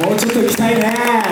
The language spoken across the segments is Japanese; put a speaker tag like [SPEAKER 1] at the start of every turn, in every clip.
[SPEAKER 1] もうちょっと行きたいね。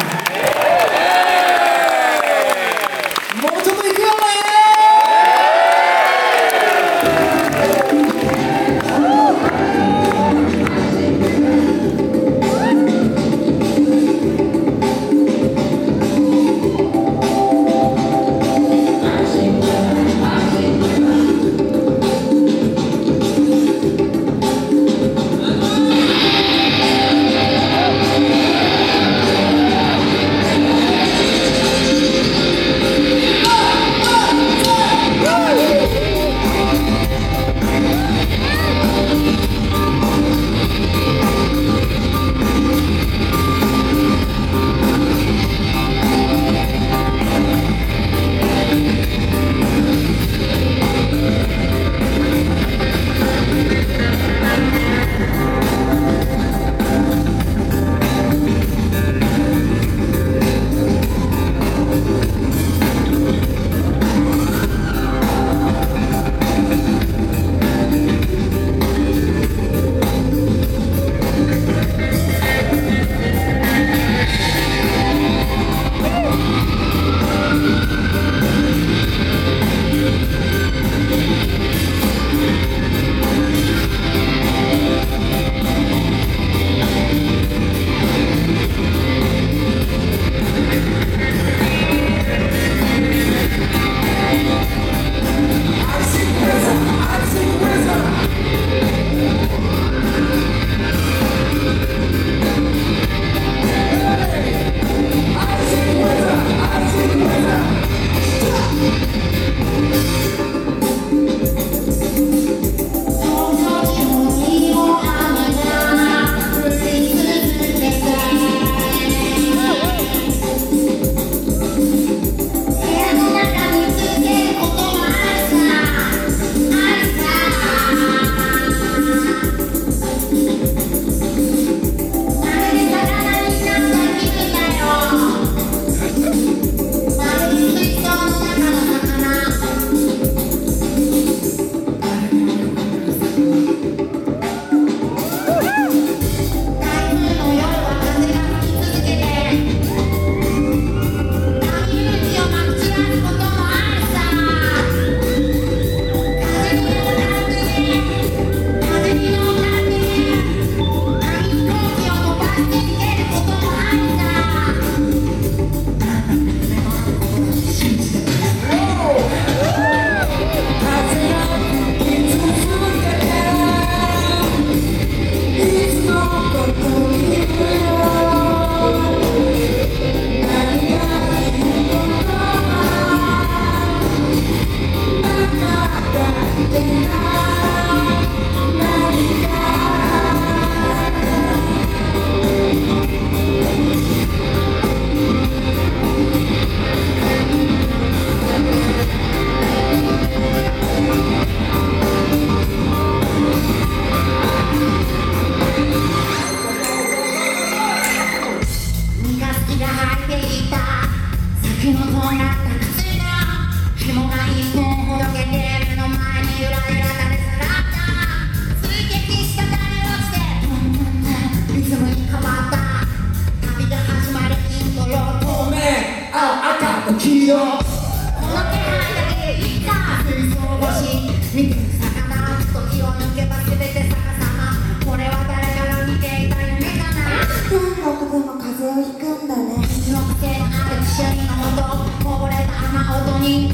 [SPEAKER 1] よ。ロケ
[SPEAKER 2] ハンだけでいいか水槽星見て魚時を抜けば全て逆さまこれは誰かが見ていた夢かななん。かでも風邪をひくんだね木の癖ある趣味の音こぼれた雨音に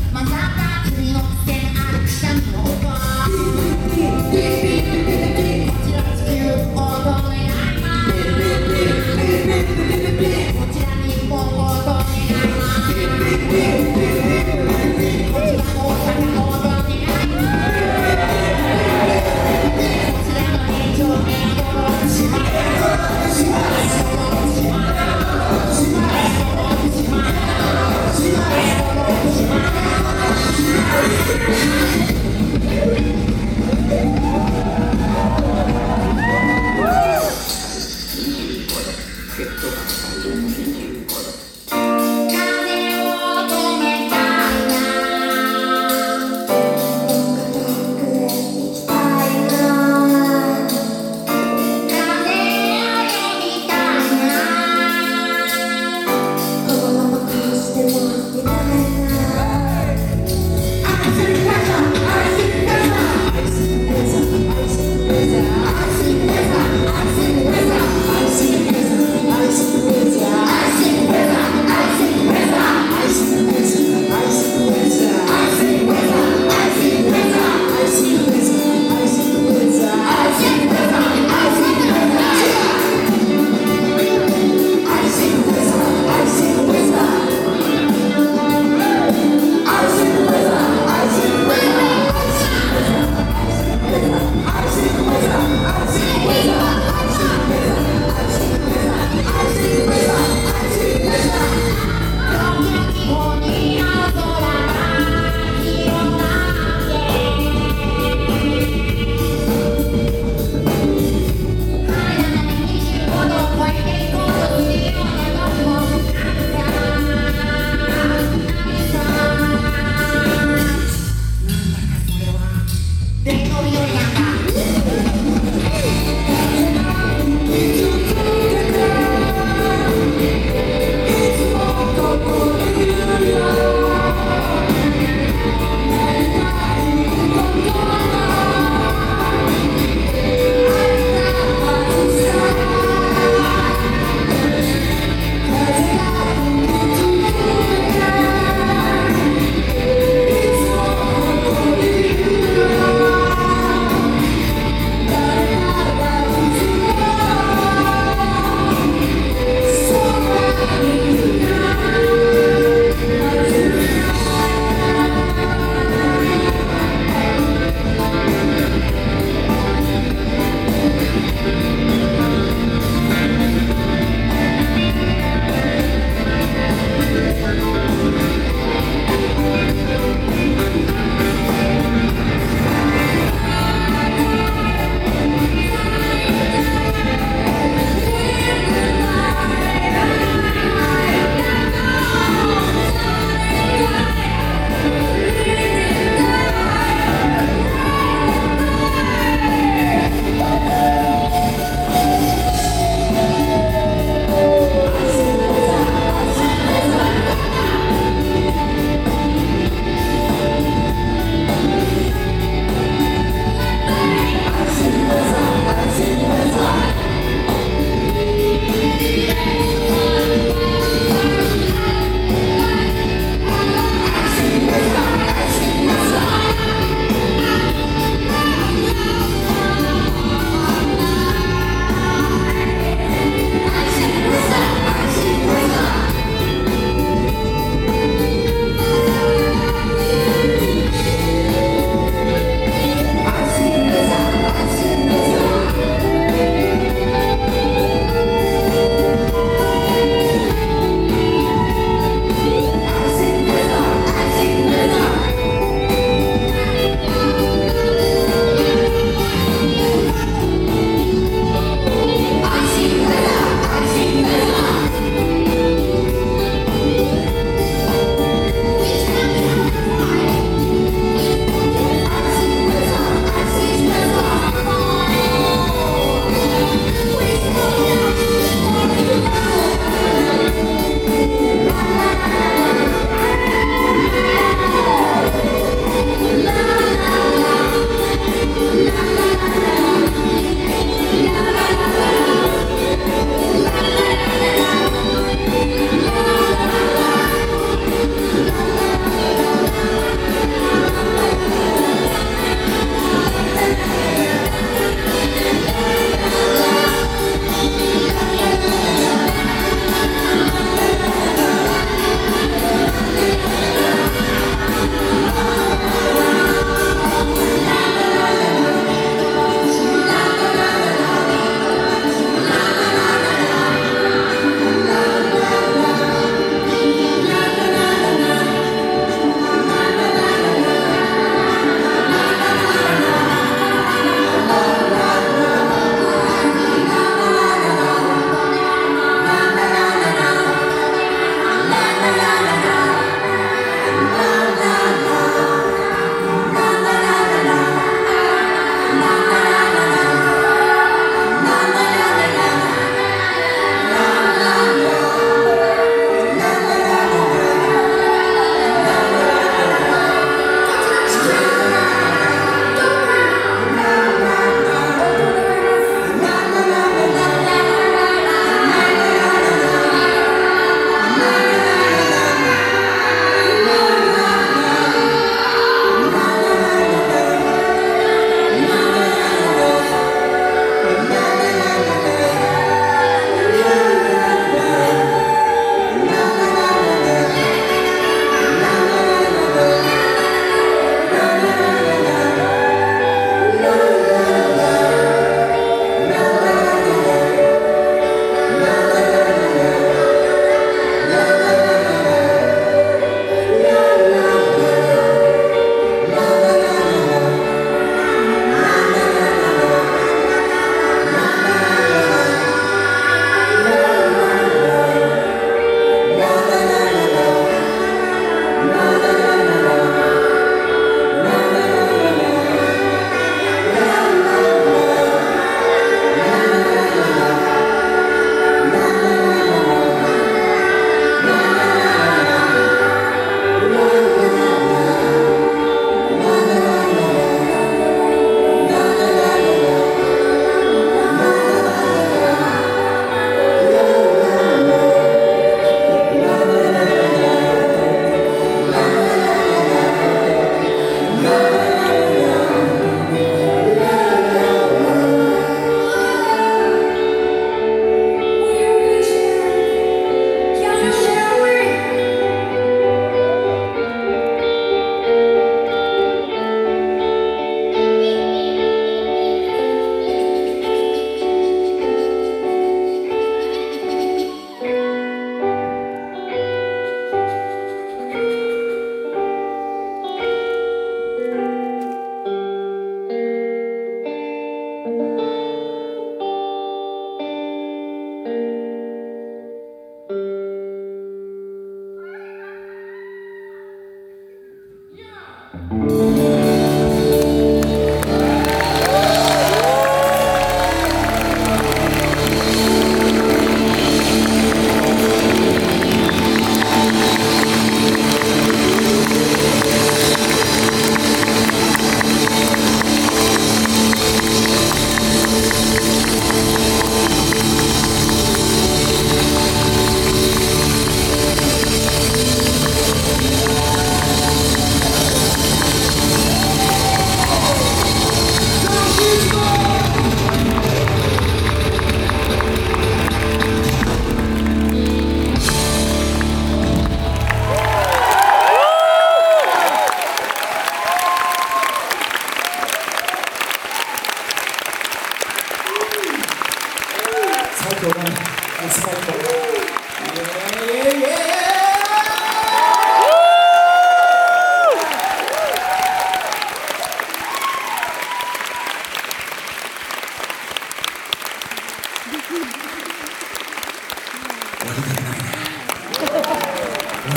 [SPEAKER 1] 本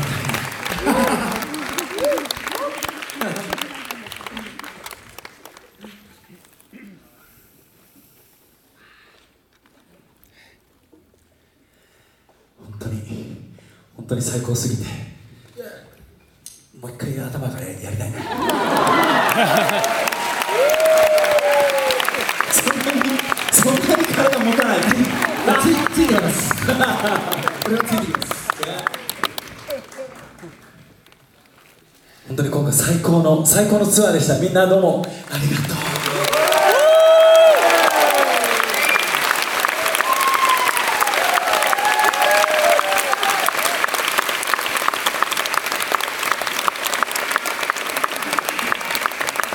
[SPEAKER 1] 当に本当に最高すぎてもう一回頭からやりたいねそんなにそんなに体持たない。あついてます。これはついてきます当に今回最高の最高のツアーでした。みんなどうも。ありがとう。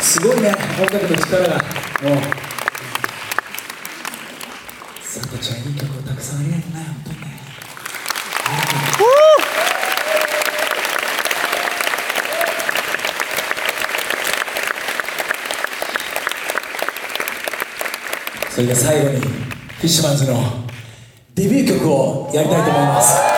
[SPEAKER 1] すごいね。音楽の力が。もう。佐藤ちゃんいい曲をたくさんありがとうね。本当にね。それで最後にフィッシュマンズのデビュー曲をやりたいと思います。